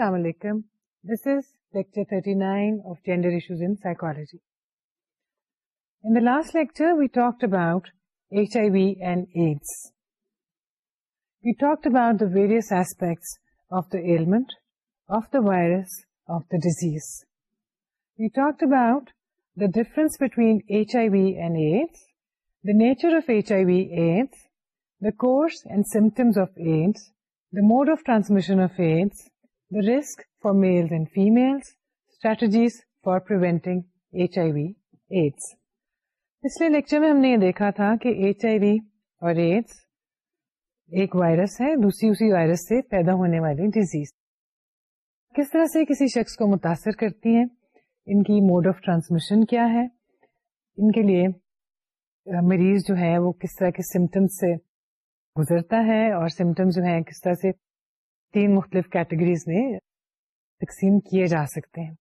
السلام علیکم this is lecture gender issues in the virus AIDS the mode of transmission the risk for males and females, strategies for preventing HIV AIDS. پچھلے lecture میں ہم نے یہ دیکھا تھا کہ H I V or ads ایک وائرس ہے دوسری اسی وائرس سے پیدا ہونے والی ڈیزیز کس طرح سے کسی شخص کو متاثر کرتی ہیں ان کی موڈ آف ٹرانسمیشن کیا ہے ان کے لیے مریض جو ہے وہ کس طرح کے سمٹمس سے گزرتا ہے اور سمٹمس جو ہیں کس طرح سے تین مختلف کیٹیگریز میں تقسیم کیے جا سکتے ہیں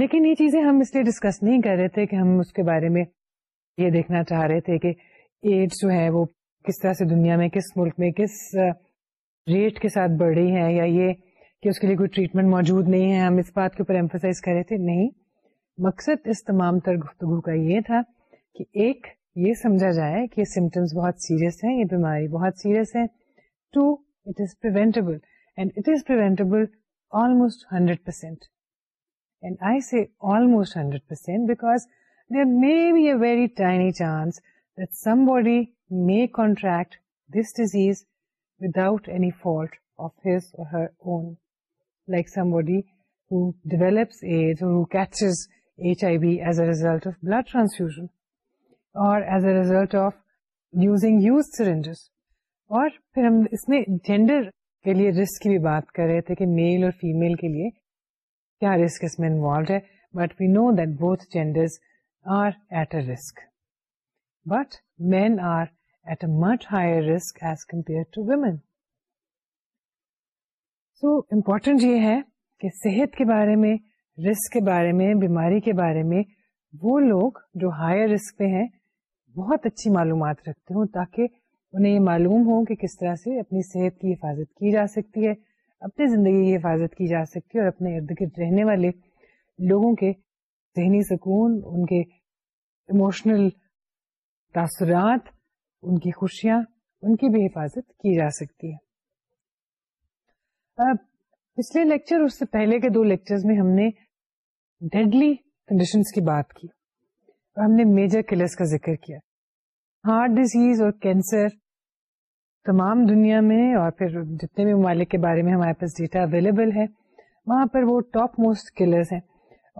لیکن یہ چیزیں ہم اس لیے ڈسکس نہیں کر رہے تھے کہ ہم اس کے بارے میں یہ دیکھنا چاہ رہے تھے کہ ایڈس جو ہے وہ کس طرح سے دنیا میں کس ملک میں کس ریٹ کے ساتھ بڑھ رہی ہے یا یہ کہ اس کے لیے کوئی ٹریٹمنٹ موجود نہیں ہے ہم اس بات کے اوپر ایمفسائز کر رہے تھے نہیں مقصد اس تمام تر گفتگو کا یہ تھا کہ ایک یہ سمجھا جائے کہ سمٹمس بہت سیریس ہیں یہ بیماری بہت سیریس ہے to it is percent C almost hundred maybe a very tiny chance body may contract this disease without any fault of ہزار own like some bodies as who catches H I B as a result of blood transfusion اور as a result آفنگ cylinder اور پھر ہم اس میں gender کے لیے risk کی بھی بات کر رہے تھے کہ میل اور فیمل کے لیے کیا رسک اس میں انوالوڈ ہے but we know that both genders are at a risk but men are at a much higher risk as compare to women so important یہ ہے کہ صحت کے بارے میں رسک کے بارے میں بیماری کے بارے میں وہ لوگ جو ہائر رسک پہ ہیں بہت اچھی معلومات رکھتے ہوں تاکہ انہیں یہ معلوم ہو کہ کس طرح سے اپنی صحت کی حفاظت کی جا سکتی ہے اپنی زندگی کی حفاظت کی جا سکتی ہے اور اپنے ارد گرد رہنے والے لوگوں کے ذہنی سکون ان کے ایموشنل تاثرات ان کی خوشیاں ان کی بھی حفاظت کی جا سکتی ہے اب پچھلے لیکچر اس سے پہلے کے دو لیکچر میں ہم نے ڈیڈلی کنڈیشنز کی بات کی اور ہم نے میجر کلرس کا ذکر کیا ہارٹ ڈیزیز اور کینسر تمام دنیا میں اور پھر جتنے بھی ممالک کے بارے میں ہمارے پاس ڈیٹا اویلیبل ہے وہاں پر وہ ٹاپ موسٹ کلرز ہیں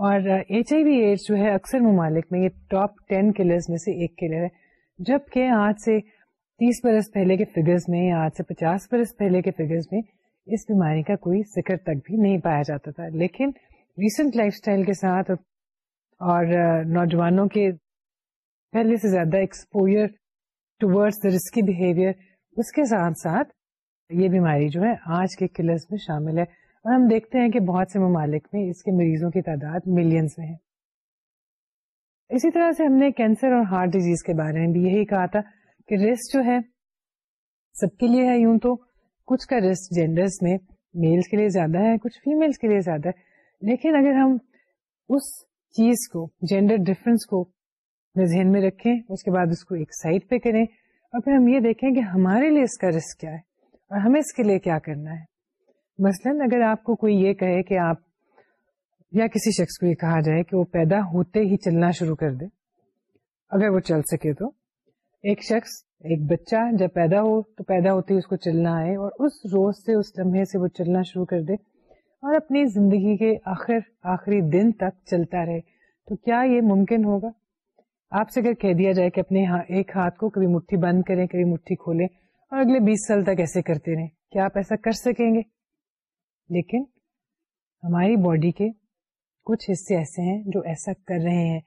اور ایچ آئی وی ایڈس جو ہے اکثر ممالک میں یہ ٹاپ ٹین کلرز میں سے ایک کلر ہے جبکہ آج سے تیس برس پہلے کے فگرز میں یا آج سے پچاس برس پہلے کے فگرز میں اس بیماری کا کوئی ذکر تک بھی نہیں پایا جاتا تھا لیکن ریسنٹ لائف سٹائل کے ساتھ اور نوجوانوں کے پہلے سے زیادہ exposure exposure the risky behaviour اس کے ساتھ ساتھ یہ بیماری جو ہے آج کے کلرس میں شامل ہے اور ہم دیکھتے ہیں کہ بہت سے ممالک میں اس کے مریضوں کی تعداد ملینس میں ہے اسی طرح سے ہم نے کینسر اور ہارٹ ڈیزیز کے بارے میں بھی یہی کہا تھا کہ رسک جو ہے سب کے لیے ہے یوں تو کچھ کا رسک جینڈرس میں میلس کے لیے زیادہ ہے کچھ فیمیلز کے لیے زیادہ ہے لیکن اگر ہم اس چیز کو جینڈر ڈفرینس کو ذہن میں رکھیں اس کے بعد اس کو ایک سائڈ پہ کریں اور پھر ہم یہ دیکھیں کہ ہمارے لیے اس کا رسک کیا ہے اور ہمیں اس کے لیے کیا کرنا ہے مثلا اگر آپ کو کوئی یہ کہے کہ آپ یا کسی شخص کو یہ کہا جائے کہ وہ پیدا ہوتے ہی چلنا شروع کر دے اگر وہ چل سکے تو ایک شخص ایک بچہ جب پیدا ہو تو پیدا ہوتے ہی اس کو چلنا آئے اور اس روز سے اس لمحے سے وہ چلنا شروع کر دے اور اپنی زندگی کے آخر آخری دن تک چلتا رہے تو کیا یہ ممکن ہوگا آپ سے اگر کہہ دیا جائے کہ اپنے ہاں ایک ہاتھ کو کبھی مٹھی بند کریں کبھی مٹھی کھولیں اور اگلے بیس سال تک ایسے کرتے رہیں کیا آپ ایسا کر سکیں گے لیکن ہماری باڈی کے کچھ حصے ایسے ہیں جو ایسا کر رہے ہیں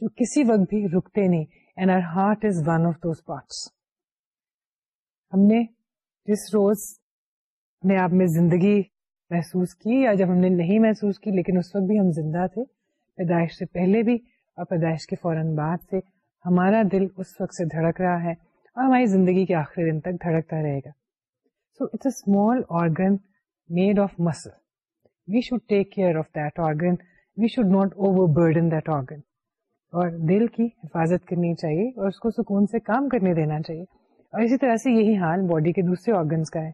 جو کسی وقت بھی رکتے نہیں and our heart is one of those parts ہم نے جس روز اپنے آپ میں زندگی محسوس کی یا جب ہم نے نہیں محسوس کی لیکن اس وقت بھی ہم زندہ تھے پیدائش سے پہلے بھی اور پیدائش کے فوراً بعد سے ہمارا دل اس وقت سے دھڑک رہا ہے اور ہماری زندگی کے آخری دن تک دھڑکتا رہے گا so it's a small organ made of muscle we should take care of that organ we should not overburden that organ اور دل کی حفاظت کرنی چاہیے اور اس کو سکون سے کام کرنے دینا چاہیے اور اسی طرح سے یہی حال باڈی کے دوسرے آرگنس کا ہے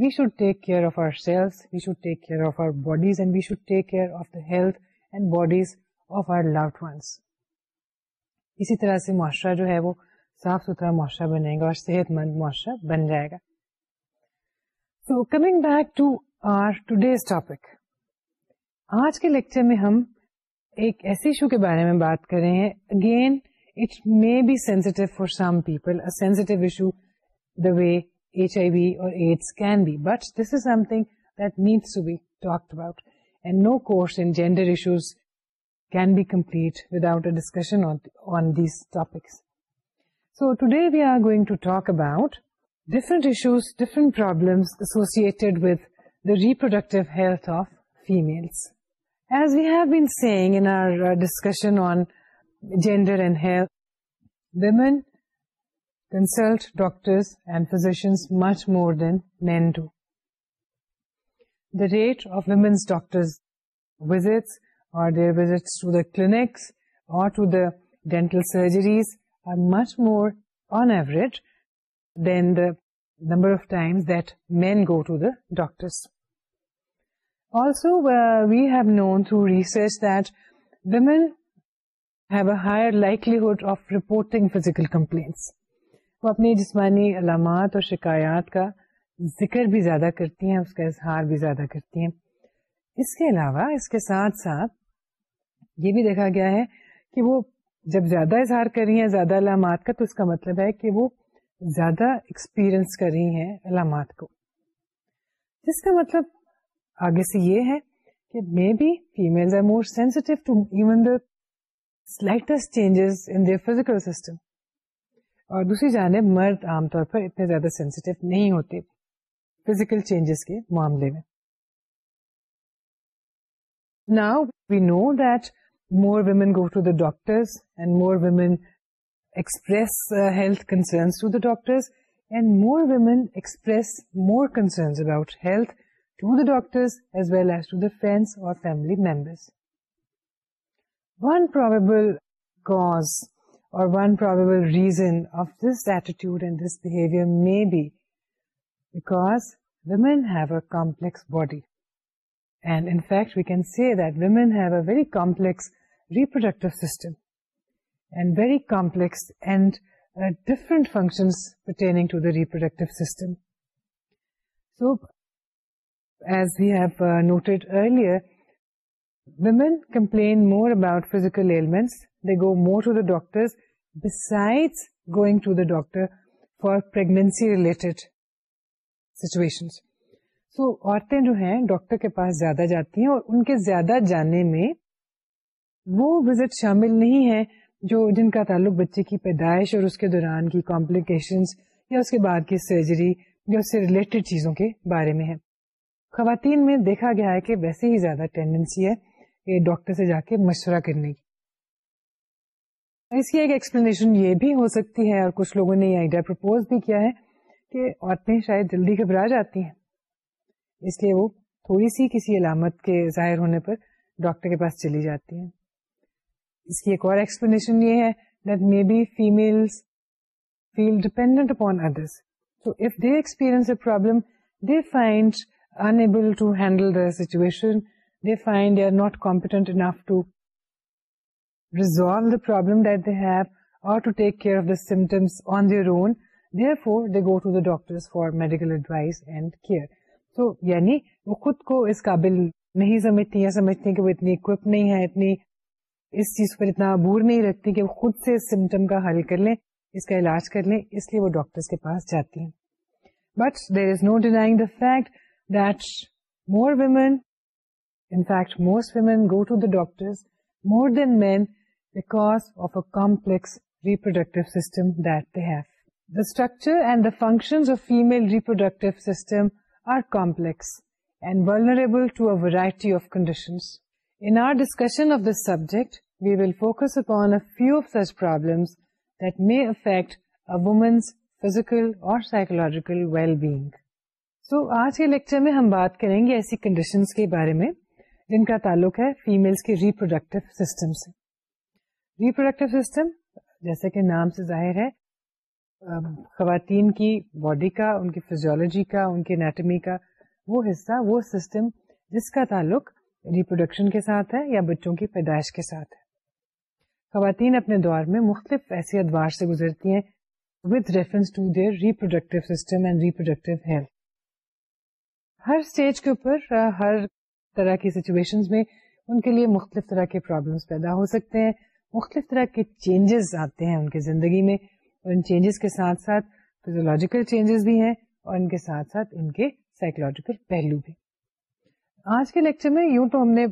we should take care of our cells we should take care of our bodies and we should take care of the health and bodies of our loved ones اسی طرح سے معاشرہ جو ہے وہ صاف ستھرا معاشرہ بنے گا اور صحت مند معاشرہ بن جائے گا so coming back to to our day's topic آج کے لیکچر میں ہم ایک ایسے ایشو کے بارے میں بات کر رہے ہیں again it may be sensitive for some people issue the way H I V or AIDS can be but this is something that needs to be talk about and no course in gender issues can be complete without a discussion on these topics. So today we are going to talk about different issues, different problems associated with the reproductive health of females. As we have been saying in our uh, discussion on gender and health, women consult doctors and physicians much more than men do. The rate of women's doctors' visits or their visits to the clinics or to the dental surgeries are much more on average than the number of times that men go to the doctors. Also, uh, we have known through research that women have a higher likelihood of reporting physical complaints. وہ اپنی جسمانی علامات اور شکایات کا ذکر بھی زیادہ کرتی ہیں اس کا اظہار بھی زیادہ کرتی ہیں اس کے علاوہ اس کے ساتھ ساتھ یہ بھی دیکھا گیا ہے کہ وہ جب زیادہ اظہار کر رہی ہیں زیادہ علامات کا تو اس کا مطلب ہے کہ وہ زیادہ ایکسپیرئنس کر رہی ہیں علامات کو جس کا مطلب آگے سے یہ ہے کہ maybe female are more sensitive to even the slightest changes in their system اور دوسری جانب مرد عام طور پر اتنے زیادہ سینسٹیو نہیں ہوتے فزیکل چینجز کے معاملے میں now we know that more women go to the doctors and more women express uh, health concerns to the doctors, and more women express more concerns about health to the doctors as well as to the friends or family members. One probable cause or one probable reason of this attitude and this behavior may be because women have a complex body. And in fact, we can say that women have a very complex reproductive system and very complex different functioning system so as we've note earlier women complain more about physical element they go more to the doctor doctor for pregnancy related situation so عورتیں جو ہیں doctor کے پاس زیادہ جاتی ہیں اور ان کے زیادہ جانے میں وہ وزٹ شامل نہیں ہے جو جن کا تعلق بچے کی پیدائش اور اس کے دوران کی کمپلیکیشن یا اس کے بعد کی سرجری یا اس سے ریلیٹڈ چیزوں کے بارے میں ہے خواتین میں دیکھا گیا ہے کہ ویسے ہی زیادہ ٹینڈنسی ہے کہ ڈاکٹر سے جا کے مشورہ کرنے کی اس کی ایک ایکسپلینیشن یہ بھی ہو سکتی ہے اور کچھ لوگوں نے یہ آئیڈیا پرپوز بھی کیا ہے کہ عورتیں شاید جلدی گھبرا جاتی ہیں اس لیے وہ تھوڑی سی کسی علامت کے ظاہر ہونے پر ڈاکٹر کے پاس چلی جاتی ہیں اس کی ایک اور ایکسپلینیشن یہ ہے that maybe female feel dependent upon others so if they experience a problem they find unable to handle the situation they find they are not competent enough to resolve the problem that they have or to take care of the symptoms on their own therefore they go to the doctor for medical advice and care تو یعنی وہ خود کو اس قابل نہیں سمجھتی یا سمجھتی کہ وہ اتنی اکوپ نہیں ہے اتنی اس چیز پر اتنا عبور نہیں رکھتی کہ وہ خود سے اس سمٹم کا حل کر لیں اس کا علاج کر لیں اس لیے وہ ڈاکٹر کے پاس جاتی ہیں but there is no denying the fact fact that more women in most women go to the doctor more than men back of a complex reproductive system that they have the structure and the function of female reproductive system are complex and vulnerable to variety of conditions In our discussion of this subject, we will focus upon a few of such problems that may affect a woman's physical or psychological well-being. So, آج کے lecture میں ہم بات کریں گے ایسی conditions کے بارے میں جن کا تعلق ہے females کے reproductive system سے. Reproductive system, جیسے کہ نام سے ظاہر ہے, خواتین کی باڈی کا ان کی فزیولوجی کا ان کی انیٹمی کا وہ حصہ وہ سسٹم جس کا تعلق ریپروڈکشن کے ساتھ ہے یا بچوں کی پیدائش کے ساتھ ہے خواتین اپنے دور میں مختلف ایسے ادوار سے گزرتی ہیں with reference to their reproductive system and reproductive health Hare stage کے اوپر ہر طرح کی سچویشن میں ان کے لیے مختلف طرح کے پرابلمس پیدا ہو سکتے ہیں مختلف طرح کے چینجز آتے ہیں ان کی زندگی میں اور ان چینجز کے ساتھ ساتھ فیزولوجیکل چینجز بھی ہیں اور ان کے ساتھ ساتھ ان کے سائیکولوجیکل پہلو بھی آج کے لیکچر میں یوں تو ہم نے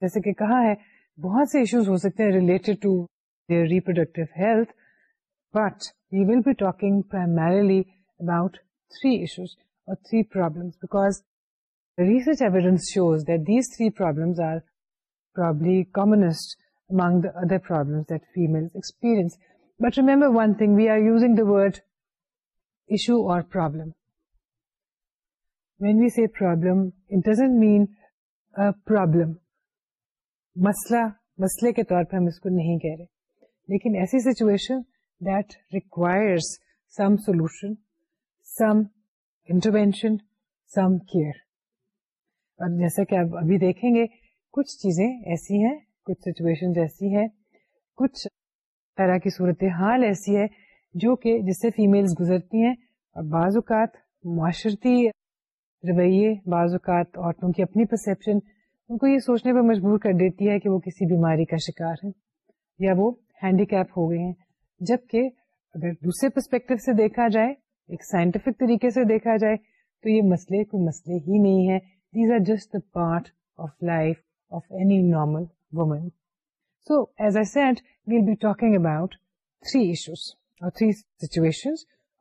جیسے کہ کہا ہے بہت سے ایشوز ہو سکتے ہیں related to their reproductive health but we will be talking primarily about three issues or three problems because research evidence shows that these three problems are probably commonest among the other problems that females experience. But remember one thing, we are using the word issue or problem. When we see problem problem مسئلہ مسئلے کے طور پہ ہم اس کو نہیں کہہ رہے لیکن ایسی situation that requires some solution some some intervention care اور جیسا کہ آپ ابھی دیکھیں گے کچھ چیزیں ایسی ہیں کچھ سچویشن ایسی ہیں کچھ طرح کی صورت حال ایسی ہے جو کہ جس سے فیمیلز گزرتی ہیں اور بعض اوقات معاشرتی رویے بعض اوقات عورتوں کی اپنی پرسپشن ان کو یہ سوچنے پر مجبور کر دیتی ہے کہ وہ کسی بیماری کا شکار ہیں یا وہ ہینڈی کیپ ہو گئے ہیں جبکہ اگر دوسرے پرسپیکٹو سے دیکھا جائے ایک سائنٹیفک طریقے سے دیکھا جائے تو یہ مسئلے کوئی مسئلے ہی نہیں ہے these are just part of life of any normal woman so as I said be talking about three issues or three situation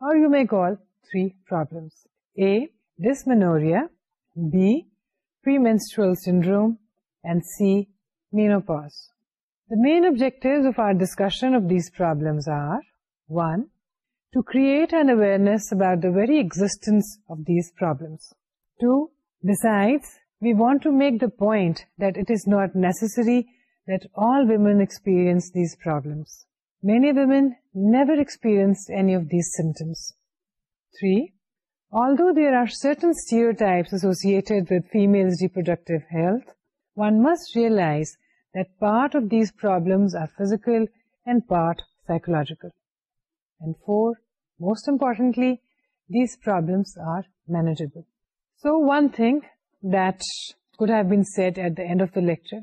or you may call three problems a very مینسٹرٹی awareness اباؤٹنس problem we want to make the point not necessarily these problems many women's three although there are certain health realise part آفلمسکلڈ part psychological are manageable so one thing that could have bat at داڈ of the lecture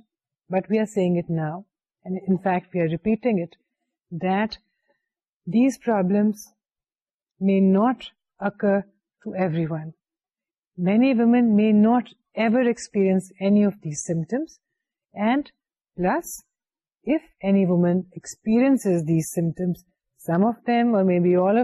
but we are seeing it now in fact we are repeating it these problems میں not اک many women may not ever experience any of them and plus وومینٹمس some of them or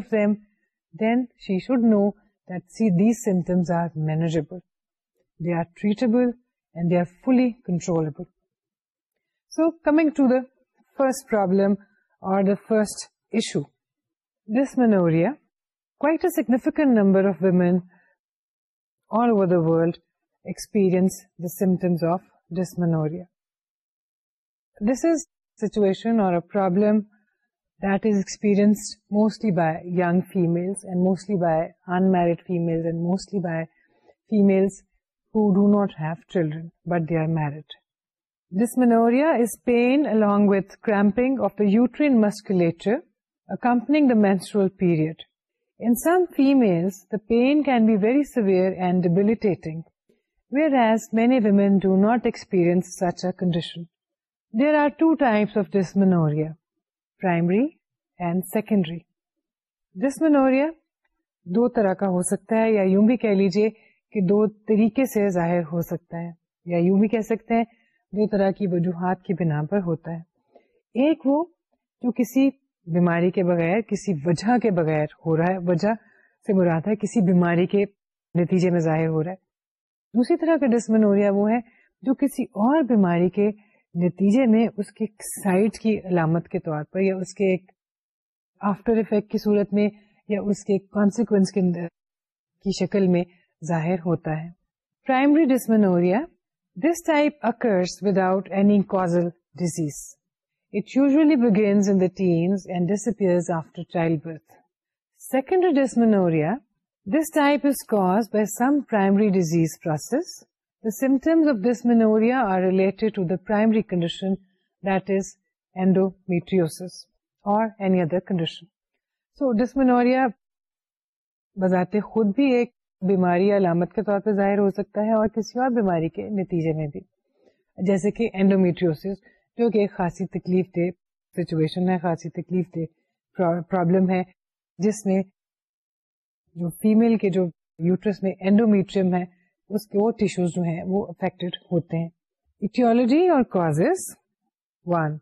so coming to the first problem or first issue dysmenorrhoea significant numbers symptoms made is situation or do not have children but they are married dysmenorrhoea is pain الگ with کرن مسکولیٹ menstrual period In some females, the pain can be very severe and debilitating, whereas many women do not experience such a condition. There are two types of dysmenorrhea, primary and secondary. Dysmenorrhea, دو طرح کا ہو سکتا ہے یا یوں بھی کہہ لیجئے کہ دو طریقے سے ظاہر ہو سکتا ہے یا یوں بھی کہہ سکتے ہیں دو طرح کی وجوہات کی بنا پر ہوتا ہے ایک وہ جو کسی بیماری کے بغیر کسی وجہ کے بغیر ہو رہا ہے وجہ سے مراد ہے کسی بیماری کے نتیجے میں ظاہر ہو رہا ہے دوسری طرح کا ڈسمنوریا وہ ہے جو کسی اور بیماری کے نتیجے میں اس کے سائٹ کی علامت کے طور پر یا اس کے ایک آفٹر افیکٹ کی صورت میں یا اس کے کانسیکوینس کی شکل میں ظاہر ہوتا ہے primary dysmenorrhoea this type occurs without any causal disease or سمٹمسوریا condition اور ڈسمینوریا بذات خود بھی ایک بیماری علامت کے طور پہ ظاہر ہو سکتا ہے اور کسی اور بیماری کے نتیجے میں بھی جیسے کہ اینڈومیٹریوس جو کہ ایک خاصی تکلیف دہ سچویشن ہے خاصی تکلیف دہ پرابلم ہے جس میں جو فیمل کے جو یوٹرس میں اینڈومیٹریم ہے اس کے وہ ٹیشوز جو ہیں وہ افیکٹڈ ہوتے ہیں ایٹیولوجی اور cause one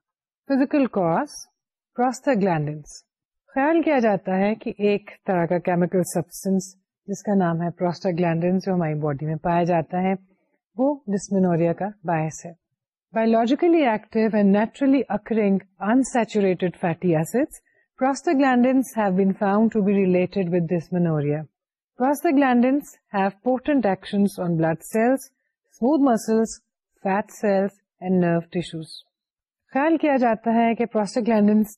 physical cause prostaglandins خیال کیا جاتا ہے کہ ایک طرح کا کیمیکل سبسٹنس جس کا نام ہے پروسٹا گلینڈنس جو ہماری باڈی میں پایا جاتا ہے وہ ڈسمینوریا کا باعث ہے cells ایکٹیو اینڈ tissues. خیال کیا جاتا ہے کہ پروسٹاگلینڈنس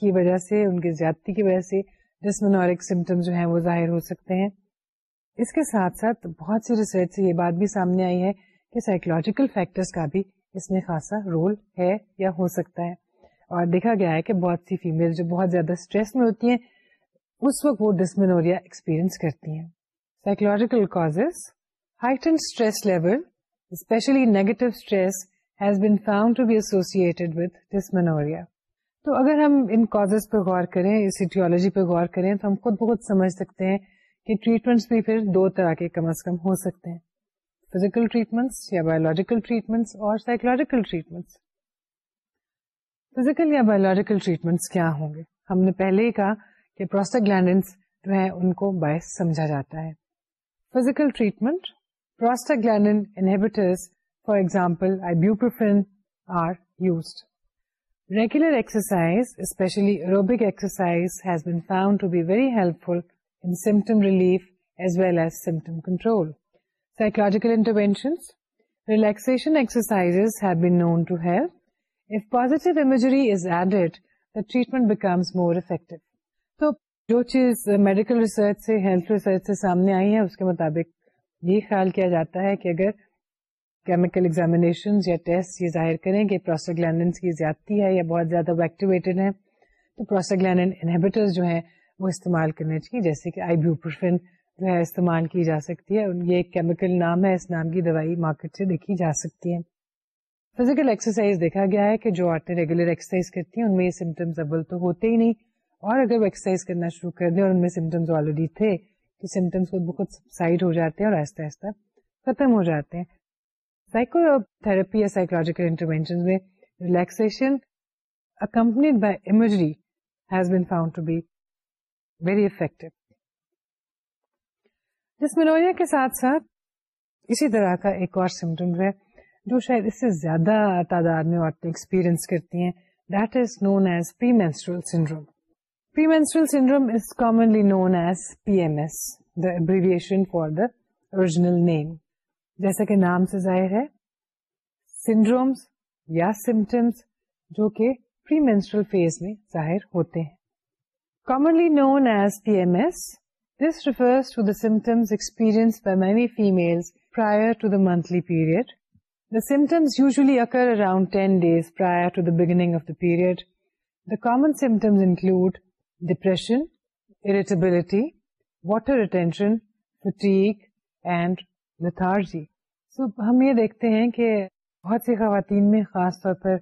کی وجہ سے ان کی زیادتی کی وجہ سے ڈسمنورک سمٹم جو ہیں وہ ظاہر ہو سکتے ہیں اس کے ساتھ ساتھ بہت سی ریسرچ سے یہ بات بھی سامنے آئی ہے کہ سائیکولوجیکل فیکٹرز کا بھی اس میں خاصا رول ہے یا ہو سکتا ہے اور دیکھا گیا ہے کہ بہت سی فیمل جو بہت زیادہ اسٹریس میں ہوتی ہیں اس وقت وہ ڈسمینوریا ایکسپیرئنس کرتی ہیں psychological cause stress level especially negative stress has been found to be associated with dysmenorrhoea تو اگر ہم ان کاز پہ غور کریں اس ایٹیولوجی پہ غور کریں تو ہم خود بہت سمجھ سکتے ہیں کہ ٹریٹمنٹس بھی پھر دو طرح کے کم از کم ہو سکتے ہیں فزیکل ٹریٹمنٹس یا بایولوجیکل فزیکل یا بایولوجیکل کیا ہوں گے ہم نے psychological interventions, relaxation exercises have been known to help. If positive imagery is added, the treatment becomes more effective. So, جو چیز میڈیکل ریسرچ سے ہیلتھ ریسرچ سے سامنے آئی ہے اس کے مطابق یہ خیال کیا جاتا ہے کہ اگر کیمیکل ایگزامینیشن یا ٹیسٹ یہ ظاہر کریں کہ پروسٹاگلینڈنس کی زیادتی ہے یا بہت زیادہ وہ ایکٹیویٹڈ ہے تو پروسٹاگلینڈ انہیبیٹر جو ہیں وہ استعمال کرنے چاہیے جیسے کہ آئی بیوپروفین جو ہے استعمال کی جا سکتی ہے یہ ایک کیمیکل نام ہے اس نام کی دوائی مارکیٹ سے دیکھی جا سکتی ہے فزیکل ایکسرسائز دیکھا گیا ہے کہ جو آتے ریگولر ایکسرسائز کرتی ہیں ان میں یہ سمٹمس اول تو ہوتے ہی نہیں اور اگر وہ ایکسرسائز کرنا شروع کر دیں اور ان میں سمٹمز آلریڈی تھے تو سمٹمس خود بہت سائڈ ہو جاتے ہیں اور آہستہ آہستہ ختم ہو جاتے ہیں سائیکو تھراپی یا سائیکولوجیکل انٹروینشن میں relaxation accompanied by has been found to be very effective جس ملوریا کے ساتھ ساتھ اسی طرح کا ایک اور سمٹم ہے جو شاید اس سے زیادہ تعداد میں عورتیں ایکسپیرئنس کرتی ہیں that is known as premenstrual syndrome premenstrual syndrome is commonly known as P M S the abbreviation for the original name جیسا کہ نام سے ظاہر ہے سنڈرومس یا سمٹمس جو کہ پری مینسٹرل فیز میں ظاہر ہوتے ہیں commonly known as P M S symptoms ten days prior include depression irritability water attention fatigue and lethargy so ہم یہ دیکھتے ہیں کہ بہت سی خواتین میں خاص طور پر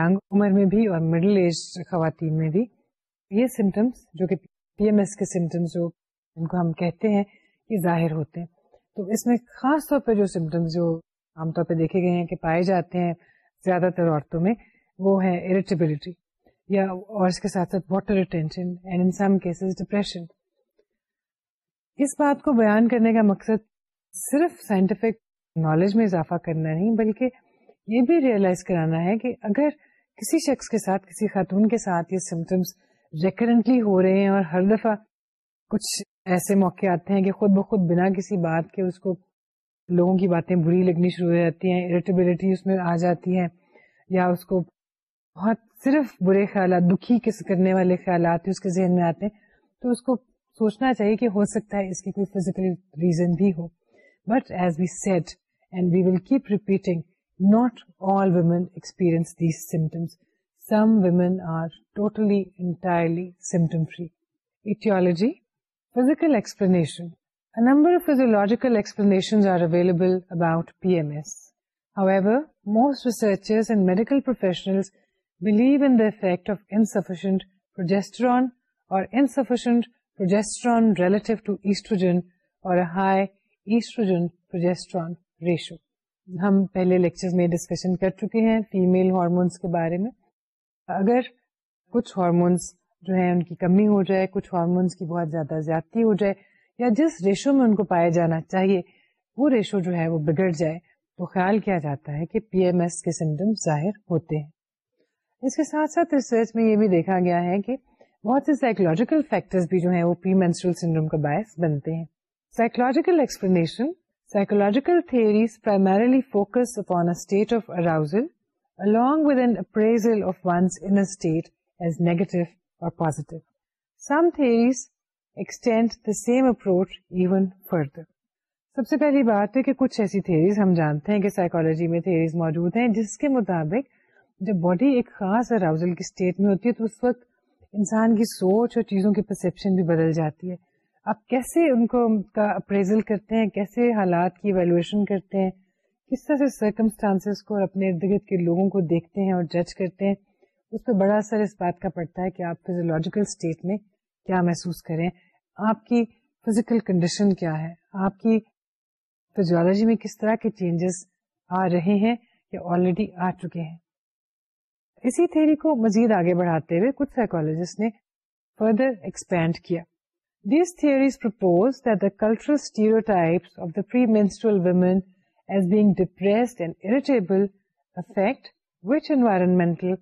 یگ عمر میں بھی اور مڈل ایج خواتین میں بھی یہ سمٹمس جو کہ پی ایم ایس کے سیمٹمس جو جن کو ہم کہتے ہیں کہ ظاہر ہوتے ہیں تو اس میں خاص طور پہ جو سمٹمس جو عام طور پہ دیکھے گئے ہیں کہ پائے جاتے ہیں زیادہ تر عورتوں میں وہ ہے اریٹیبلٹی یا اور اس کے ساتھ ساتھ water and in some cases depression اس بات کو بیان کرنے کا مقصد صرف سائنٹیفک نالج میں اضافہ کرنا نہیں بلکہ یہ بھی ریئلائز کرانا ہے کہ اگر کسی شخص کے ساتھ کسی خاتون کے ساتھ یہ سمٹمس ریکرنٹلی ہو رہے ہیں اور ہر دفعہ کچھ ایسے موقع آتے ہیں کہ خود بخود بنا کسی بات کے اس کو لوگوں کی باتیں بری لگنی شروع ہو جاتی ہیں اریٹیبلٹی اس میں آ جاتی ہے یا اس کو بہت صرف برے خیالات دکھی کس کرنے والے خیالات اس کے ذہن میں آتے ہیں تو اس کو سوچنا چاہیے کہ ہو سکتا ہے اس کی کوئی فزیکل ریزن بھی ہو but as we said and we will keep repeating not all women experience these symptoms some women are totally entirely symptom free aetiology a of However, most researchers and medical professionals believe in the effect insufficient insufficient progesterone progesterone or or relative to estrogen estrogen-progesterone high ratio. ہم پہلے lecture میں discussion کر چکے ہیں female hormones کے بارے میں اگر کچھ ہارمونس جو ہے ان کی کمی ہو جائے کچھ ہارمونس کی بہت زیادہ زیادتی ہو جائے یا جس ریشو میں ان کو پایا جانا چاہیے وہ ریشو جو ہے وہ بگڑ جائے تو خیال کیا جاتا ہے کہ پی ایم ایس کے ظاہر ہوتے ہیں اس کے ساتھ ساتھ ریسرچ میں یہ بھی دیکھا گیا ہے کہ بہت سے سائیکولوجیکل فیکٹر بھی جو ہیں وہ مینسٹرل سنڈروم کا باعث بنتے ہیں psychological explanation psychological theories primarily focus upon state of arousal along with an appraisal of one's inner state as negative positive some theories extend the same approach even further سب سے پہلی بات ہے کہ کچھ ایسی تھیریز ہم جانتے ہیں کہ سائیکولوجی میں تھیریز موجود ہیں جس کے مطابق جب باڈی ایک خاص اراؤزل کی اسٹیٹ میں ہوتی ہے تو اس وقت انسان کی سوچ اور چیزوں کی پرسیپشن بھی بدل جاتی ہے آپ کیسے ان کو کا اپریزل کرتے ہیں کیسے حالات کی ویلویشن کرتے ہیں کس طرح سے سرکمسٹانس کو اور اپنے ارد گرد کے لوگوں کو دیکھتے ہیں اور جج کرتے ہیں اس پہ بڑا اثر اس بات کا پڑتا ہے کہ آپ فیزولوجیکل اسٹیٹ میں کیا محسوس کریں آپ کی فزیکل کنڈیشن کیا ہے آپ کی فیزیولوجی میں کس طرح کے چینجز آ رہے ہیں یا آلریڈی آ چکے ہیں اسی تھیری کو مزید آگے بڑھاتے ہوئے کچھ سائیکولوجسٹ نے فردر ایکسپینڈ کیا these theories propose that the cultural stereotypes of the premenstrual women as being depressed and irritable affect which environmental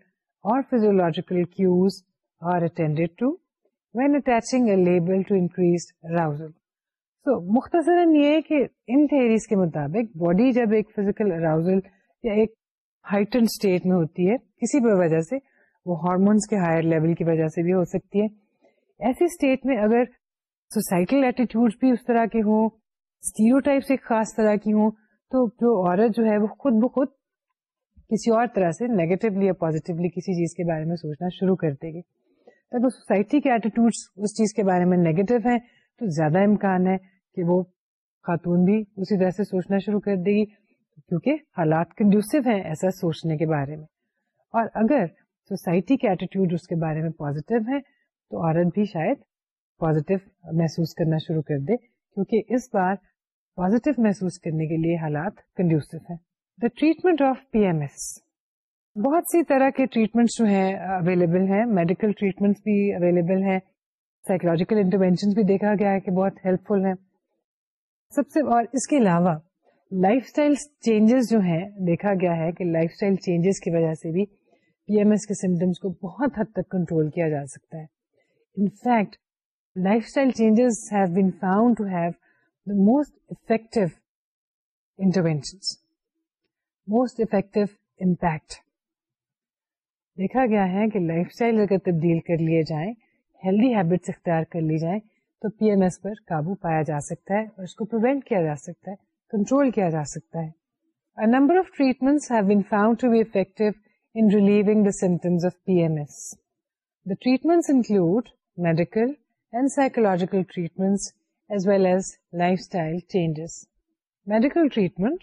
مختصراً یہ کہ ان theories کے مطابق باڈی جب ایک فزیکل اراؤزل یا ایک ہائٹن اسٹیٹ میں ہوتی ہے کسی بھی وجہ سے وہ ہارمونس کے ہائر لیول کی وجہ سے بھی ہو سکتی ہے ایسی اسٹیٹ میں اگر سوسائٹل ایٹیٹیوڈ بھی اس طرح کے ہوں اسٹیرو ٹائپس ایک خاص طرح کی ہوں تو جو عورت جو ہے وہ خود بخود کسی اور طرح سے نیگیٹولی یا پوزیٹیولی کسی چیز کے بارے میں سوچنا شروع کر دے گی اگر سوسائٹی کے ایٹیٹیوڈ اس چیز کے بارے میں نیگیٹو ہیں تو زیادہ امکان ہے کہ وہ خاتون بھی اسی طرح سے سوچنا شروع کر دے گی کیونکہ حالات کنڈیوسو ہیں ایسا سوچنے کے بارے میں اور اگر سوسائٹی کے ایٹیٹیوڈ اس کے بارے میں پوزیٹیو ہے تو عورت بھی شاید پازیٹیو محسوس کرنا شروع کر دے کیونکہ اس بار پازیٹیو محسوس کرنے کے لیے حالات کنڈیوسو ہیں the treatment of P M S بہت سی طرح کے ٹریٹمنٹس جو ہیں اویلیبل ہیں میڈیکل ٹریٹمنٹس بھی اویلیبل ہیں سائیکولوجیکل انٹروینشن بھی دیکھا گیا ہے کہ بہت ہیلپ فل ہیں سب سے اور اس کے علاوہ لائف اسٹائل چینجز جو ہیں دیکھا گیا ہے کہ لائف اسٹائل چینجز کی وجہ سے بھی پی ایم ایس کے سمٹمس کو بہت حد تک کنٹرول کیا جا سکتا ہے in fact lifestyle changes have been found to have the most effective interventions most effect impact دیکھا گیا ہے کہ لائف اسٹائل اگر تبدیل کر لیے جائیں اختیار کر لی جائیں تو پی ایم ایس پر قابو پایا جا سکتا ہے اور اس کو medical treatment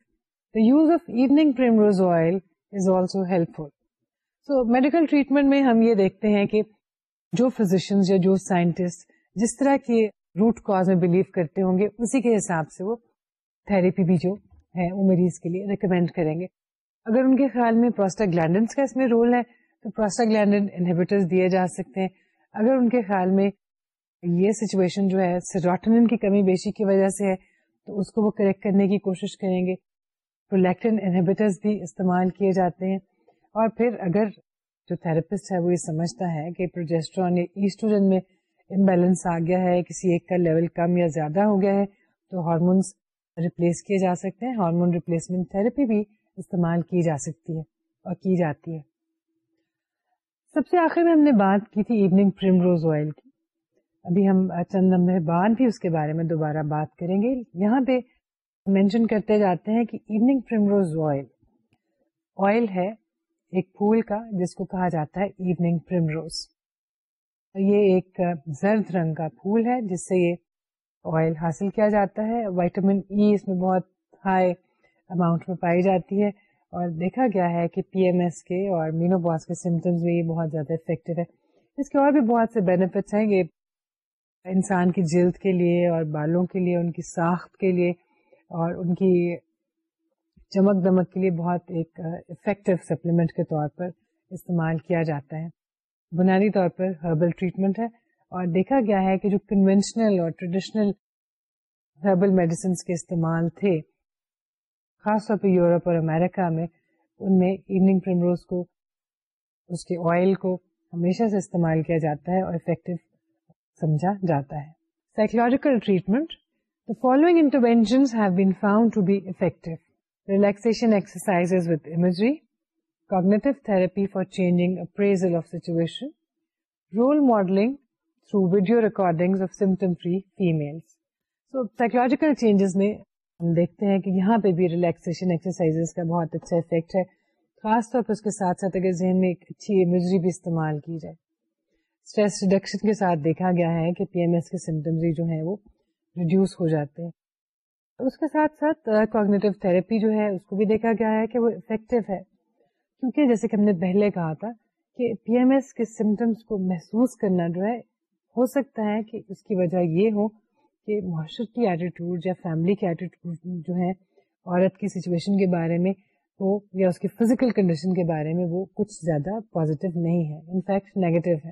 use of evening oil is also helpful so medical treatment میں ہم یہ دیکھتے ہیں کہ جو فزیشئنز یا جو سائنٹسٹ جس طرح کے روٹ کاز میں بلیو کرتے ہوں گے اسی کے حساب سے وہ تھیراپی بھی جو ہے وہ مریض کے لیے ریکمینڈ کریں گے اگر ان کے خیال میں پروسٹلینڈنس کا اس میں رول ہے تو پروسٹلینڈن انہیبیٹر دیے جا سکتے ہیں اگر ان کے خیال میں یہ سچویشن جو ہے سجاٹن کی کمی بیشی کی وجہ سے ہے تو اس کو وہ کریکٹ کرنے کی کوشش کریں گے پرولیکٹن انہیبیٹرز بھی استعمال کیے جاتے ہیں اور پھر اگر جو تھراپسٹ ہے وہ یہ سمجھتا ہے کہ پروجیسٹرون یا میں امبیلنس آ گیا ہے کسی ایک کا لیول کم یا زیادہ ہو گیا ہے تو ہارمونس ریپلیس کیے جا سکتے ہیں ہارمون ریپلیسمنٹ تھراپی بھی استعمال کی جا سکتی ہے اور کی جاتی ہے سب سے آخر میں ہم نے بات کی تھی ایوننگ پرم روز آئل کی ابھی ہم چند لمحے بعد بھی اس کے بارے میں دوبارہ بات کریں گے یہاں پہ مینشن کرتے جاتے ہیں کہ ایوننگ پرمروز آئل آئل ہے ایک پھول کا جس کو کہا جاتا ہے ایوننگ پرمروز یہ ایک زرد رنگ کا پھول ہے جس سے یہ آئل حاصل کیا جاتا ہے وائٹامن ای e اس میں بہت ہائی اماؤنٹ میں پائی جاتی ہے اور دیکھا گیا ہے کہ پی ایم ایس کے اور مینو باس کے سمٹمس میں یہ بہت زیادہ افیکٹو ہے اس کے اور بھی بہت سے بینیفٹس ہیں یہ انسان کی جلد کے لیے اور بالوں کے لیے ان کی ساخت کے لیے اور ان کی چمک دمک کے لیے بہت ایک افیکٹو سپلیمنٹ کے طور پر استعمال کیا جاتا ہے بنیادی طور پر ہربل ٹریٹمنٹ ہے اور دیکھا گیا ہے کہ جو کنوینشنل اور ٹریڈیشنل ہربل میڈیسنس کے استعمال تھے خاص طور پہ یورپ اور امیرکا میں ان میں ایوننگ پرمروز کو اس کے آئل کو ہمیشہ سے استعمال کیا جاتا ہے اور افیکٹو سمجھا جاتا ہے psychological treatment the following interventions have been found to be effective. Relaxation exercises with imagery, cognitive therapy for changing appraisal of situation, role modeling through video recordings of symptom-free females. So, psychological changes میں ہم دیکھتے ہیں کہ یہاں پہ بھی relaxation exercise کا بہت اچھا افیکٹ ہے خاص طور پر اس کے ساتھ ساتھ اگر ذہن میں ایک اچھی امیجری بھی استعمال کی جائے اسٹریس ریڈکشن کے ساتھ دیکھا گیا ہے کہ پی ایم ایس کے سمٹمز جو ہیں وہ ریڈیوز ہو جاتے ہیں اس کے ساتھ ساتھ کوگنیٹو تھراپی جو ہے اس کو بھی دیکھا گیا ہے کہ وہ افیکٹو ہے کیونکہ جیسے کہ ہم نے پہلے کہا تھا کہ پی ایم ایس کے سمٹمس کو محسوس کرنا جو ہے ہو سکتا ہے کہ اس کی وجہ یہ ہو کہ معاشرتی کی ایٹیٹیوڈ یا فیملی کے ایٹیٹیوڈ جو ہے عورت کی سچویشن کے بارے میں وہ یا اس کی فزیکل کنڈیشن کے بارے میں وہ کچھ زیادہ پازیٹیو نہیں ہے انفیکٹ نیگیٹو ہے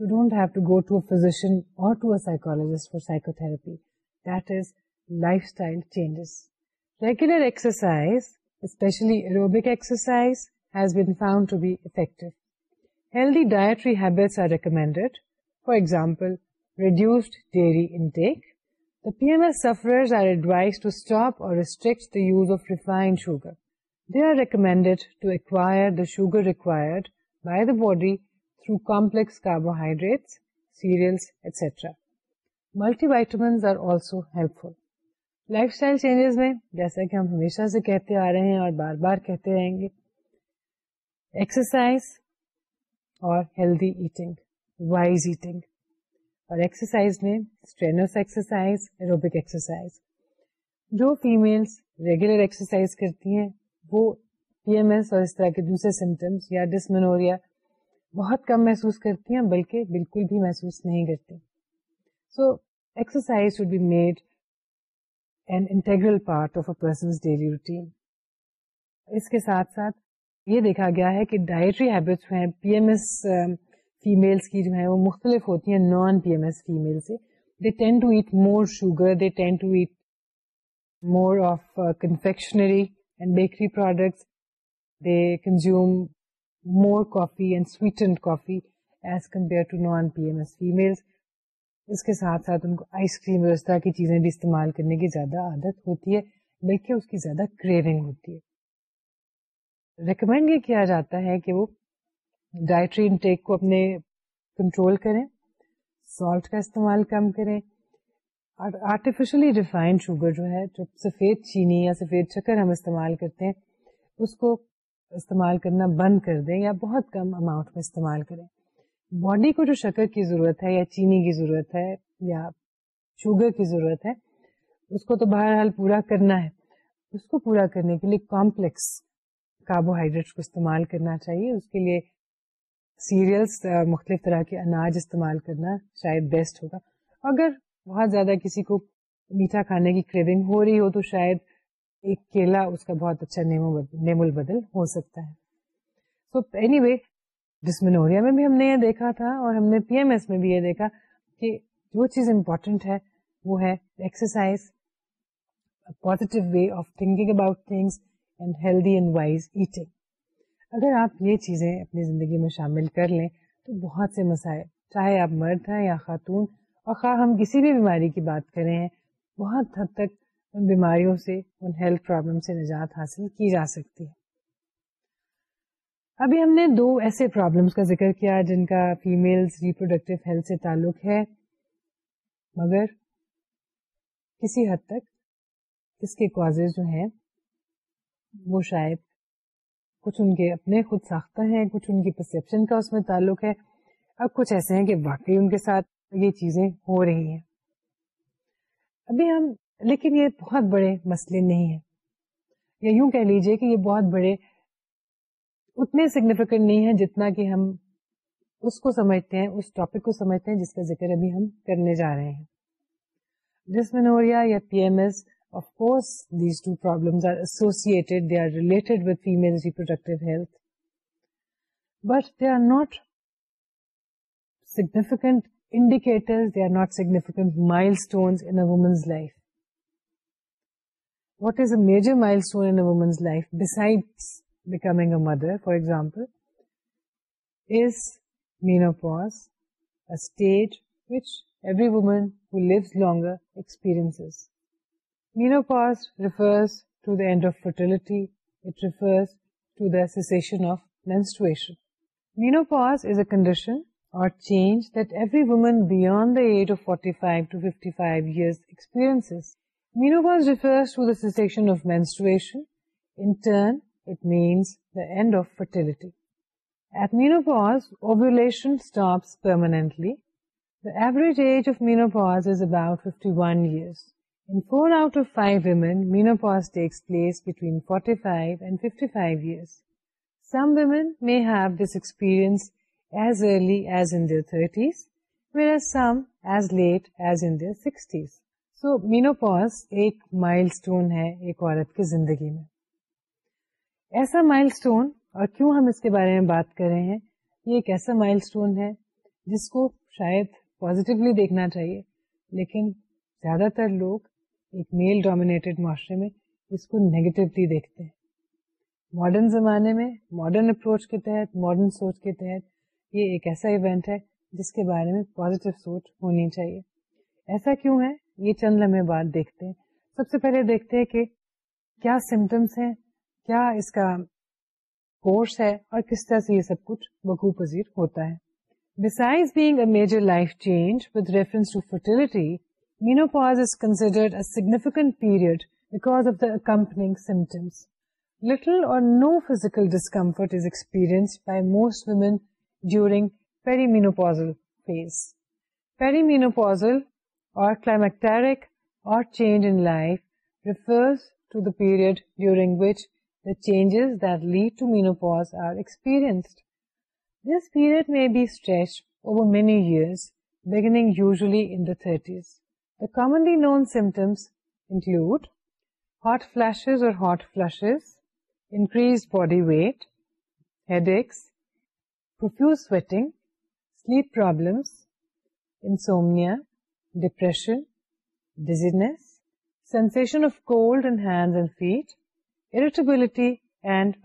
P M S suffer they are recommended to acquire sugar required by the body ائڈ سیریلٹرا multivitamins are also helpful lifestyle changes میں جیسا کہ ہم ہمیشہ سے کہتے آ رہے ہیں اور بار بار کہتے رہیں گے ایکسرسائز اور ہیلدی ایٹنگ وائز ایٹنگ اور اس طرح کے دوسرے سمٹمس یا ڈسمنوریا بہت کم محسوس کرتی ہیں بلکہ بالکل بھی محسوس نہیں کرتی so exercise should be made an integral part of a daily routine اس کے ساتھ ساتھ یہ دیکھا گیا ہے کہ ڈائٹری ہیبٹ جو ہیں پی ایم ایس فیمیلس کی جو ہیں وہ مختلف ہوتی ہیں non P M S female سے they tend to eat more sugar they tend to eat more of confectionery and bakery products they consume more coffee and sweetened coffee as compare to non P M S اس کے ساتھ ساتھ ان کو ice cream اور اس طرح کی چیزیں بھی استعمال کرنے کی زیادہ عادت ہوتی ہے بلکہ اس کی زیادہ کریونگ ہوتی ہے ریکمینڈ یہ کیا جاتا ہے کہ وہ ڈائٹری انٹیک کو اپنے کنٹرول کریں سالٹ کا استعمال کم کریں آرٹیفیشلی ریفائنڈ شوگر جو ہے جو سفید چینی یا سفید چکر ہم استعمال کرتے ہیں اس کو استعمال کرنا بند کر دیں یا بہت کم اماؤنٹ میں استعمال کریں باڈی کو جو شکر کی ضرورت ہے یا چینی کی ضرورت ہے یا شوگر کی ضرورت ہے اس کو تو بہرحال پورا کرنا ہے اس کو پورا کرنے کے لیے کمپلیکس کاربوہائیڈریٹس کو استعمال کرنا چاہیے اس کے لیے سیریلس مختلف طرح کے اناج استعمال کرنا شاید بیسٹ ہوگا اگر بہت زیادہ کسی کو میٹھا کھانے کی کریونگ ہو رہی ہو تو شاید ایک کیلا اس کا بہت اچھا نیم البدل ہو سکتا ہے سو اینی وے ڈسمنوریا میں بھی ہم نے یہ دیکھا تھا اور ہم نے پی ایم ایس میں بھی یہ دیکھا کہ جو چیز امپورٹینٹ ہے وہ ہے exercise positive way of thinking about things and healthy and wise eating اگر آپ یہ چیزیں اپنی زندگی میں شامل کر لیں تو بہت سے مسائل چاہے آپ مرد ہیں یا خاتون اور خواہ ہم کسی بھی بیماری کی بات کریں بہت حد تک ان بیماریوں سے ان ہیلتھ پرابلم سے نجات حاصل کی جا سکتی ہے ابھی ہم نے دو ایسے پرابلمس کا ذکر کیا جن کا فیمل سے تعلق ہے مگر کسی حد تک اس کے کاز جو ہیں وہ شاید کچھ ان کے اپنے خود ساختہ ہیں کچھ ان کی پرسپشن کا اس میں تعلق ہے اب کچھ ایسے ہیں کہ واقعی ان کے ساتھ یہ چیزیں ہو رہی ہیں ابھی ہم لیکن یہ بہت بڑے مسئلے نہیں ہیں یا یوں کہہ لیجیے کہ یہ بہت بڑے اتنے سگنیفیکنٹ نہیں ہیں جتنا کہ ہم اس کو سمجھتے ہیں اس ٹاپک کو سمجھتے ہیں جس کا ذکر ابھی ہم کرنے جا رہے ہیں ڈس یا P M S of course these two problem but they are not stones in mild life what is major فارزامپلوپاز مینوپازیشنس late as sixties so menopause ایک مائل اسٹون ہے ایک عورت کی زندگی میں ایسا مائل اسٹون اور کیوں ہم اس کے بارے میں بات کر رہے ہیں یہ ایک ایسا مائل اسٹون ہے جس کو شاید پازیٹیولی دیکھنا چاہیے لیکن زیادہ تر لوگ ایک میل ڈومینیٹڈ معاشرے میں اس کو نیگیٹولی دیکھتے ہیں ماڈرن زمانے میں ماڈرن اپروچ کے تحت ماڈرن سوچ کے تحت یہ ایک ایسا ایونٹ ہے جس کے بارے میں پازیٹیو سوچ ہونی چاہیے ایسا کیوں ہے یہ چند لمحے بعد دیکھتے ہیں سب سے پہلے دیکھتے ہیں کہ کیا سمٹمس ہیں کیا اس کا کورس ہے اور کس طرح سے یہ سب کچھ بخو پذیر ہوتا ہے besides being a major life change with reference to fertility menopause is considered a significant period because of the accompanying symptoms little اور no physical discomfort is experience by most women during peri menopausal phase peri menopausal climacteric اور hot flushes increase body weight headaches profuse sweating sleep problem insomnia depression ڈیزیسن of cold hand and feet irritability and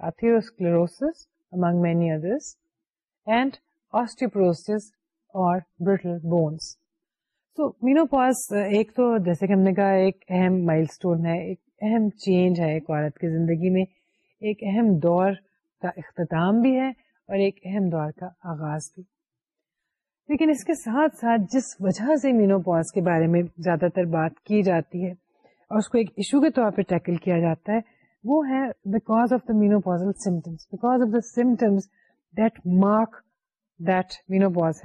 many others and osteoporosis اور brittle bonus سو menopause ایک تو جیسے کہ ہم نے کہا ایک اہم مائل اسٹون ہے ایک اہم چینج ہے ایک عورت کی زندگی میں ایک اہم دور کا اختتام بھی ہے اور ایک اہم دور کا آغاز بھی لیکن اس کے ساتھ ساتھ جس وجہ سے مینوپاز کے بارے میں زیادہ تر بات کی جاتی ہے اور اس کو ایک ایشو کے طور پہ ٹیکل کیا جاتا ہے وہ ہے because of the symptoms symptoms because of the mark menopause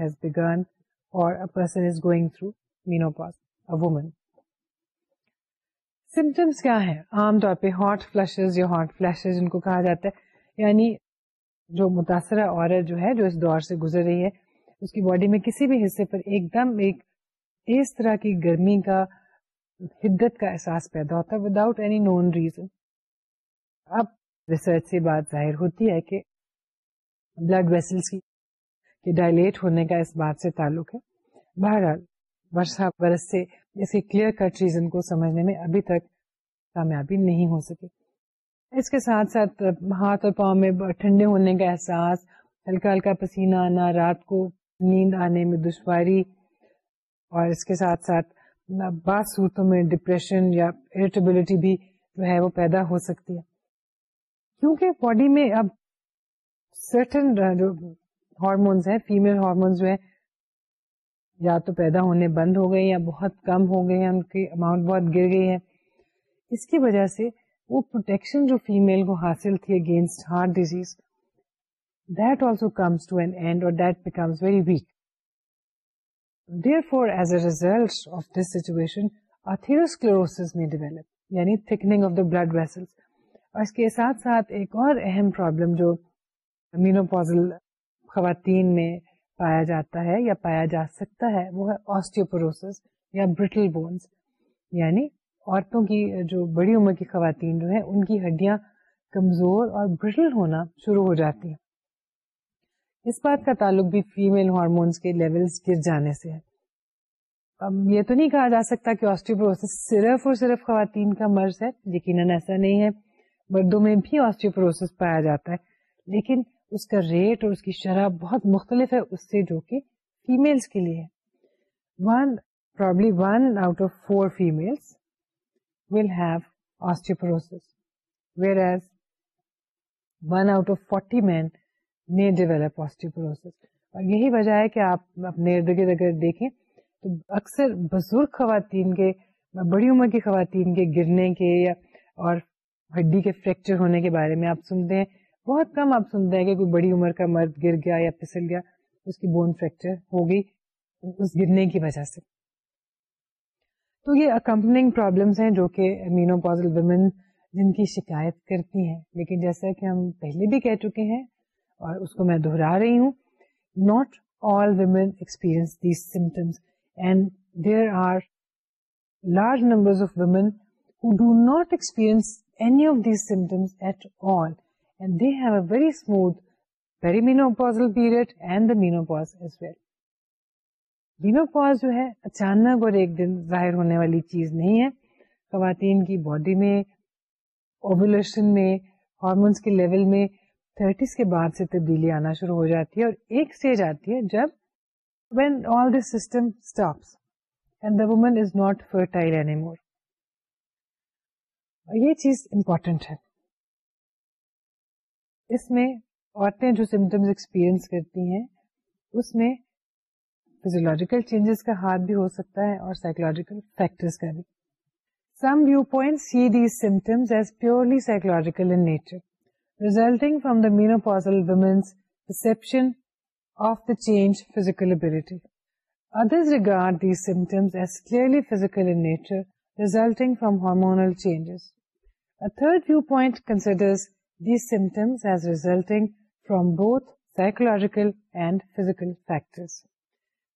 through menopause symptoms کیا ہے عام طور پہ ہاٹ فلشز یا ہاٹ فلیشز جن کو کہا جاتا ہے یعنی جو متاثرہ عورت جو ہے جو اس دور سے گزر رہی ہے اس کی باڈی میں کسی بھی حصے پر ایک دم ایک اس طرح کی گرمی کا حدت کا احساس پیدا ہوتا ہے وداؤٹ اینی نون ریزن اب ریسرچ سے بات ظاہر ہوتی ہے کہ بلڈ ویسلس کی ڈائلیٹ ہونے کا اس بات سے تعلق ہے بہرحال برس اس کے کلیئر کٹ ریزن کو سمجھنے میں ابھی تک کامیابی نہیں ہو سکے اس کے ساتھ ساتھ ہاتھ اور پاؤں میں ٹھنڈے ہونے کا احساس ہلکا ہلکا پسینہ آنا رات کو نیند آنے میں دشواری اور اس کے ساتھ ساتھ بعض صورتوں میں ڈپریشن یا اریٹیبلٹی بھی جو ہے وہ پیدا ہو سکتی ہے کیونکہ باڈی میں اب سرٹن جو ہارمونس ہیں فیمل ہارمونس جو ہیں یا تو پیدا ہونے بند ہو گئے یا بہت کم ہو گئے ہیں ان کی اماؤنٹ بہت گر گئی ہے اس کی وجہ سے وہ پروٹیکشن جو فیمل کو حاصل تھی against heart disease that also comes to an end اور that becomes very weak therefore as a result of this situation آتی dating of the blood vessel اور اس کے ساتھ ساتھ ایک اور اہم پرابلم جو مینوپوزل خواتین میں پایا جاتا ہے یا پایا جا سکتا ہے وہ ہے آسٹیوپوروسز یا برٹل بونس یعنی عورتوں کی جو بڑی عمر کی خواتین جو ہیں ان کی ہڈیاں کمزور اور برٹل ہونا شروع ہو جاتی ہیں اس بات کا تعلق بھی فیمل ہارمونس کے لیول جانے سے ہے اب یہ تو نہیں کہا جا سکتا کہ آسٹیوپروسس صرف اور صرف خواتین کا مرض ہے یقیناً ایسا نہیں ہے مردوں میں بھی آسٹیوپروسس پایا جاتا ہے لیکن اس کا ریٹ اور اس کی شرح بہت مختلف ہے اس سے جو کہ فیمیلس کے لیے ہے نیڈیو ڈیولپ آسٹیوپروسس اور یہی وجہ ہے کہ آپ اپنے ارد گرد اگر دیکھیں تو اکثر بزرگ خواتین کے بڑی عمر کی خواتین کے گرنے کے یا اور ہڈی کے فریکچر ہونے کے بارے میں آپ سنتے ہیں بہت کم آپ سنتے ہیں کہ کوئی بڑی عمر کا مرد گر گیا یا پھسل گیا اس کی بون فریکچر ہو گئی اس گرنے کی وجہ سے تو یہ اکمپنگ پرابلمس ہیں جو کہ مینو پوزل ویمن جن کی شکایت کرتی ہیں لیکن جیسا کہ ہم پہلے بھی کہہ چکے ہیں اور اس کو میں دہرا رہی ہوں not all women experience these symptoms and there are large number of women who do not experience any of these symptoms at all and they have a very smooth perimenopausal period and the menopause as well. Menopause جو ہے اچانک اور ایک دن ظاہر ہونے والی چیز نہیں ہے خواتین کی باڈی میں اوبولیشن میں ہارمونس کے لیول میں کے بعد سے تبدیلی آنا شروع ہو جاتی ہے اور ایک اسٹیج آتی ہے جب when all this system stops and the woman is not fertile any more یہ چیز امپورٹینٹ ہے اس میں عورتیں جو سمٹمس ایکسپیرئنس کرتی ہیں اس میں فیزولوجیکل چینجز کا ہاتھ بھی ہو سکتا ہے اور سائیکولوجیکل فیکٹرز کا بھی some view point see these symptoms as purely psychological in nature resulting from the menopausal women's perception of the changed physical ability. Others regard these symptoms as clearly physical in nature, resulting from hormonal changes. A third viewpoint considers these symptoms as resulting from both psychological and physical factors.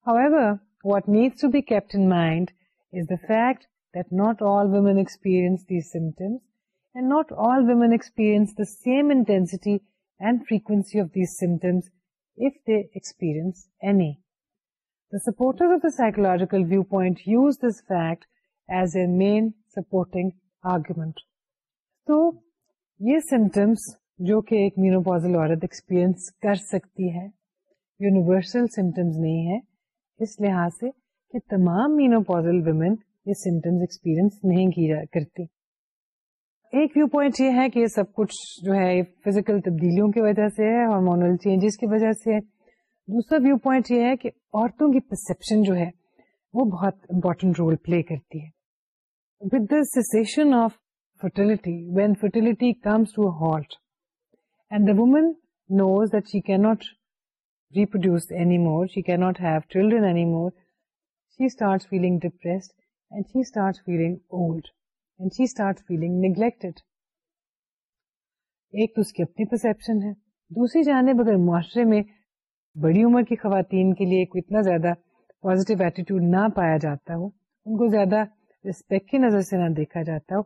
However, what needs to be kept in mind is the fact that not all women experience these symptoms, same intensity جو کہ ایک menopausal عورت experience کر سکتی ہے universal symptoms نہیں ہے اس لحاظ سے کہ تمام مینوپازل ویمن یہ سمٹمس ایکسپیرئنس نہیں کرتی ایک ویو پوائنٹ یہ ہے کہ یہ سب کچھ جو ہے فزیکل تبدیلیوں کی وجہ سے ہے ہارمونل چینجز کی وجہ سے دوسرا ویو پوائنٹ یہ ہے کہ عورتوں کی پرسپشن جو ہے وہ بہت امپورٹینٹ رول پلے کرتی ہے the of woman knows that she not reproduce any not have start feeling depressed and she start feeling old ایک تو اس کی اپنی پرسپشن ہے دوسری جانب اگر معاشرے میں بڑی عمر کی خواتین کے لیے کوئی اتنا زیادہ پازیٹیو ایٹیٹیوڈ نہ پایا جاتا ہو ان کو زیادہ رسپیکٹ کی نظر سے نہ دیکھا جاتا ہو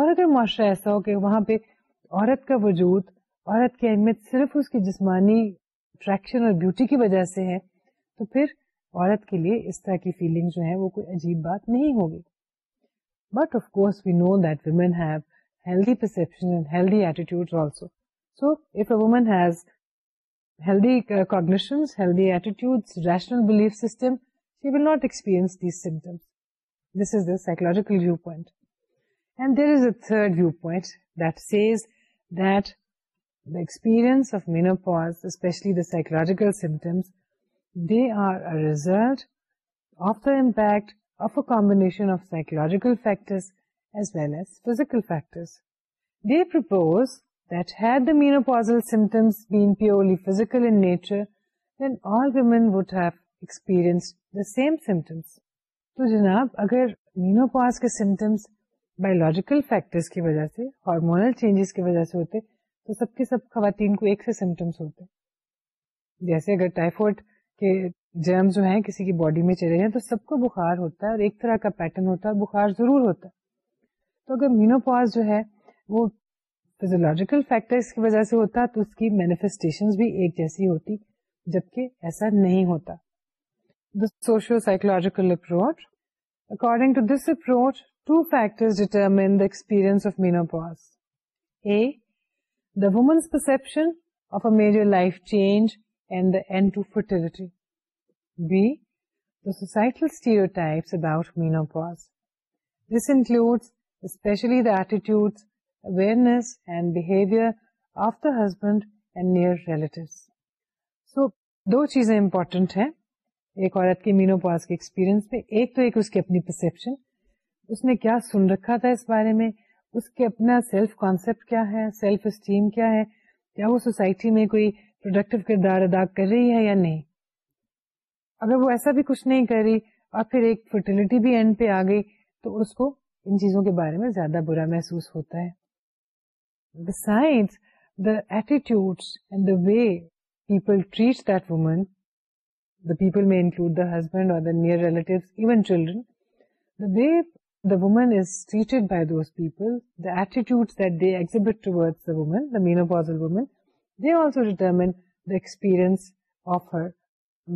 اور اگر معاشرہ ایسا ہو کہ وہاں پہ عورت کا وجود عورت کی اہمیت صرف اس کی جسمانی اٹریکشن اور بیوٹی کی وجہ سے ہے تو پھر عورت کے لیے اس طرح کی فیلنگ جو ہے وہ کوئی عجیب بات نہیں ہوگی but of course we know them have healthy perception attitude ریشنلجیکل and there is a third says the experience men especially the psychological they are a result after impact of of a combination psychological factors factors. as as well physical physical They propose that had the the menopausal symptoms symptoms. been purely in nature, then all women would have experienced same تو جناب اگر menopause کے symptoms biological factor کی وجہ سے hormonal changes کی وجہ سے ہوتے تو سب کے سب خواتین کو ایک سے سمٹمس ہوتے جیسے اگر ٹائیفائڈ کے جرم جو ہیں کسی کی باڈی میں چلے جائیں تو سب کو بخار ہوتا ہے اور ایک طرح کا پیٹرن ہوتا ہے اور بخار ضرور ہوتا ہے تو اگر مینوپاز جو ہے وہ فیزولوجیکل فیکٹرس کی وجہ سے ہوتا تو اس کی مینیفیسٹیشن بھی ایک جیسی ہوتی جبکہ ایسا نہیں ہوتا the socio psychological approach according to this approach two factors determine the experience of menopause a the woman's perception of a major life change and the end to fertility be This includes especially the attitudes, awareness and behavior of the husband and near relatives. So, دو چیزیں important ہیں ایک عورت کے menopause کے experience میں ایک تو ایک اس کی اپنی پرسپشن اس نے کیا سن رکھا تھا اس بارے میں اس کے اپنا سیلف کانسپٹ کیا ہے سیلف اسٹیم کیا ہے کیا وہ سوسائٹی میں کوئی پروڈکٹیو کردار ادا کر رہی ہے یا نہیں اگر وہ ایسا بھی کچھ نہیں کری اور پھر ایک فرٹیلٹی بھی اینڈ پہ آ گئی تو اس کو ان چیزوں کے بارے میں زیادہ برا محسوس ہوتا ہے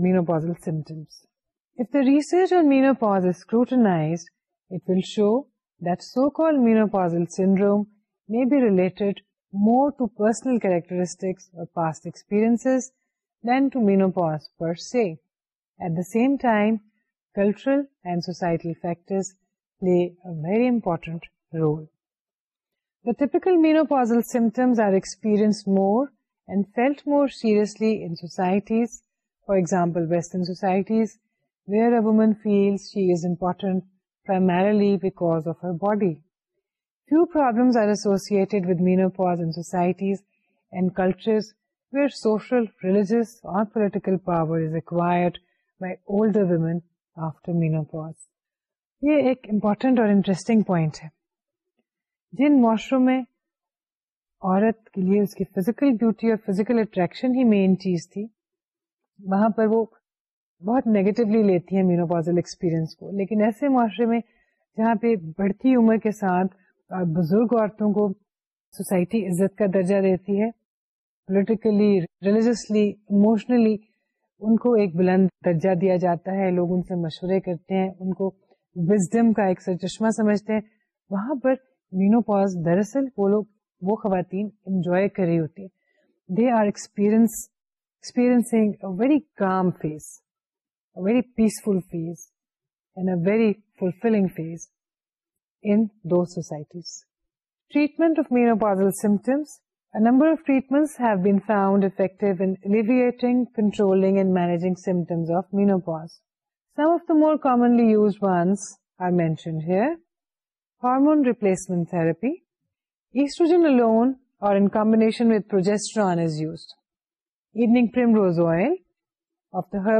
menopausal symptoms of the research اور typical menopausal symptoms are experience more and felt more seriously for menopause western societies where feel important social religious اور political power is axed by older women after menopause یہ ایک important اور interesting point ہے جن معاشروں میں عورت کے لیے اس کی فزیکل بیوٹی اور فزیکل اٹریکشن ہی مین چیز تھی وہاں پر وہ بہت نیگیٹولی لیتی ہیں مینو ایکسپیرئنس کو لیکن ایسے معاشرے میں جہاں پہ بڑھتی عمر کے ساتھ بزرگ عورتوں کو سوسائٹی عزت کا درجہ دیتی ہے پولیٹیکلی ریلیجسلی اموشنلی ان کو ایک بلند درجہ دیا جاتا ہے لوگ ان سے مشورے کرتے ہیں ان کو وزڈم کا ایک چشمہ سمجھتے ہیں وہاں پر مینو پاز وہ لوگ وہ خواتین انجوائے کر رہی ہوتی ہیں دے آر ایکسپیرئنس مورنلیارمون ریپلسمنٹ تھرپی اور فوکس اپون دا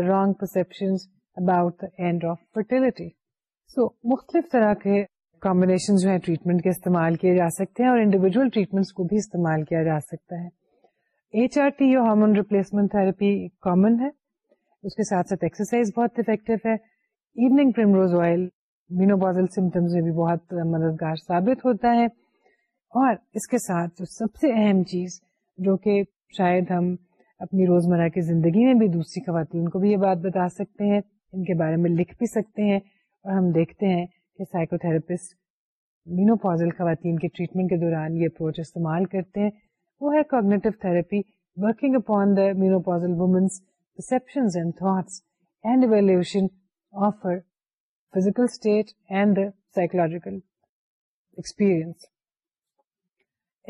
رونگ پر اینڈ آف فرٹیلٹی سو مختلف طرح کے کمبنیشن جو ہیں ٹریٹمنٹ کے استعمال کیے جا سکتے ہیں اور انڈیویجل ٹریٹمنٹس کو بھی استعمال کیا جا سکتا ہے ایچ آر ٹی اور ہارمون ریپلیسمنٹ تھراپی کامن ہے اس کے ساتھ ساتھ ایکسرسائز بہت افیکٹو ہے ایوننگ آئل مینوبازل سمٹمس میں بھی بہت مددگار ثابت ہوتا ہے اور اس کے ساتھ جو سب سے اہم چیز جو کہ شاید ہم اپنی روز مرہ کی زندگی میں بھی دوسری خواتین کو بھی یہ بات بتا سکتے ہیں ان کے بارے میں لکھ بھی سکتے ہیں اور ہم دیکھتے ہیں کہ سائیکو تھراپسٹ مینوپوزل خواتین کے ٹریٹمنٹ کے دوران یہ اپروچ استعمال کرتے ہیں وہ ہے cognitive therapy working upon the menopausal woman's perception and thoughts and evaluation of her physical state and the psychological experience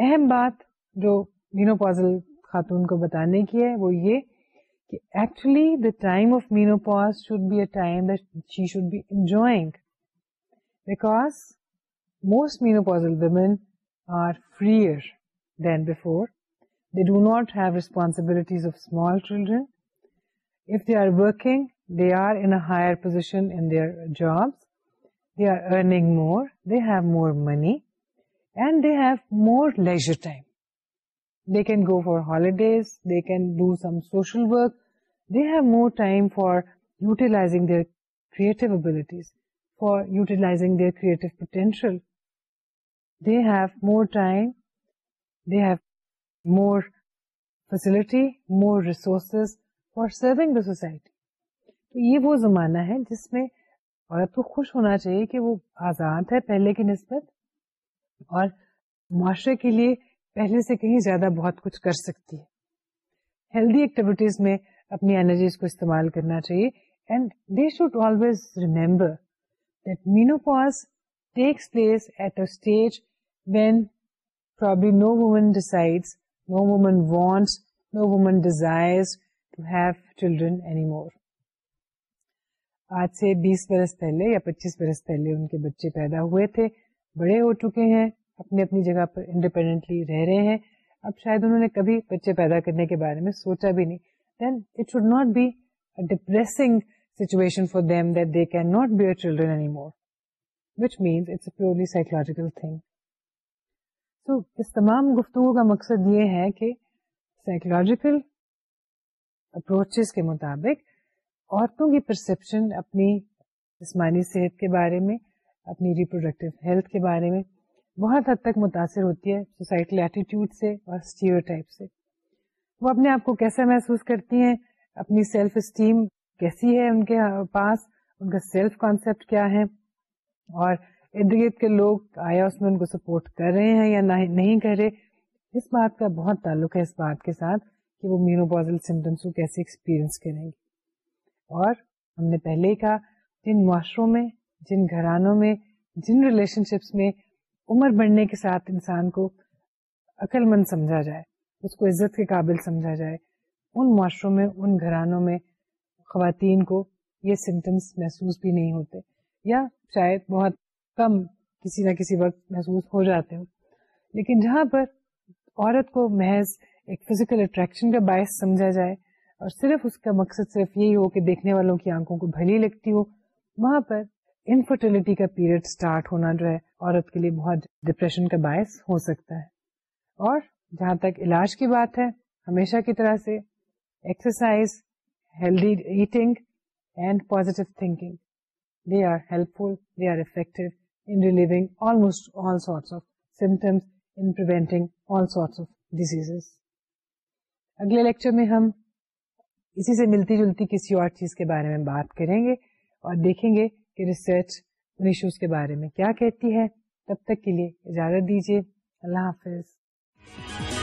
اہم بات جو مینوپوزل خاتون کو بتانے کی ہے وہ یہ کہ actually the time of menopause should be a time that she should be enjoying because most menopausal women are freer than before. They do not have responsibilities of small children. If they are working, they are in a higher position in their jobs. They are earning more, they have more money, and they have more leisure time. They can go for holidays, they can do some social work. They have more time for utilizing their creative abilities. for utilizing their creative potential. They have more time, they have more facility, more resources for serving the society. تو یہ وہ زمانہ ہے جس میں عورت کو خوش ہونا چاہیے کہ وہ آزاد ہے پہلے کی نسبت اور معاشرے کے لیے پہلے سے کہیں زیادہ بہت کچھ کر سکتی ہے ہیلدی ایکٹیویٹیز میں اپنی انرجیز کو استعمال کرنا چاہیے and they should always remember that menopause takes place at a stage when probably no woman decides, no woman wants, no woman desires to have children anymore. آج سے بیس برس پہلے یا پچیس برس پہلے ان کے بچے پیدا ہوئے تھے بڑے ہو چکے ہیں اپنی اپنی جگہ پر انڈیپینڈنٹلی رہ رہے ہیں اب شاید انہوں نے کبھی بچے پیدا کرنے کے بارے میں سوچا بھی نہیں then it should not be depressing situation for them کی گفتگو کا مقصد یہ ہے کہ مطابق عورتوں کی پرسپشن اپنی جسمانی صحت کے بارے میں اپنی ریپروڈکٹیو ہیلتھ کے بارے میں بہت حد تک متاثر ہوتی ہے سوسائٹل ایٹیٹیوڈ سے اور اپنے آپ کو کیسا محسوس کرتی ہیں اپنی سیلف اسٹیم کیسی ہے ان کے پاس ان کا سیلف کانسیپٹ کیا ہے اور ارد گرد کے لوگ آیا اس میں ان کو سپورٹ کر رہے ہیں یا نہیں کر رہے اس بات کا بہت تعلق ہے اس بات کے ساتھ کہ وہ سمٹمس کو کیسے ایکسپیرئنس کریں گے اور ہم نے پہلے ہی کہا جن معاشروں میں جن گھرانوں میں جن ریلیشن شپس میں عمر بڑھنے کے ساتھ انسان کو عقل مند سمجھا جائے اس کو عزت کے قابل سمجھا جائے ان معاشروں میں ان گھرانوں میں خواتین کو یہ سمٹمس محسوس بھی نہیں ہوتے یا شاید بہت کم کسی نہ کسی وقت محسوس ہو جاتے ہوں لیکن جہاں پر عورت کو محض ایک فزیکل اٹریکشن کا باعث سمجھا جائے اور صرف اس کا مقصد صرف یہی ہو کہ دیکھنے والوں کی آنکھوں کو بھلی لگتی ہو وہاں پر انفرٹیلٹی کا پیریڈ سٹارٹ ہونا جو ہے عورت کے لیے بہت ڈپریشن کا باعث ہو سکتا ہے اور جہاں تک علاج کی بات ہے ہمیشہ کی طرح سے ایکسرسائز sorts فل diseases. اگلے لیکچر میں ہم اسی سے ملتی جلتی کسی اور چیز کے بارے میں بات کریں گے اور دیکھیں گے کہ ریسرچ ان ایشوز کے بارے میں کیا کہتی ہے تب تک کے لیے اجازت دیجیے اللہ حافظ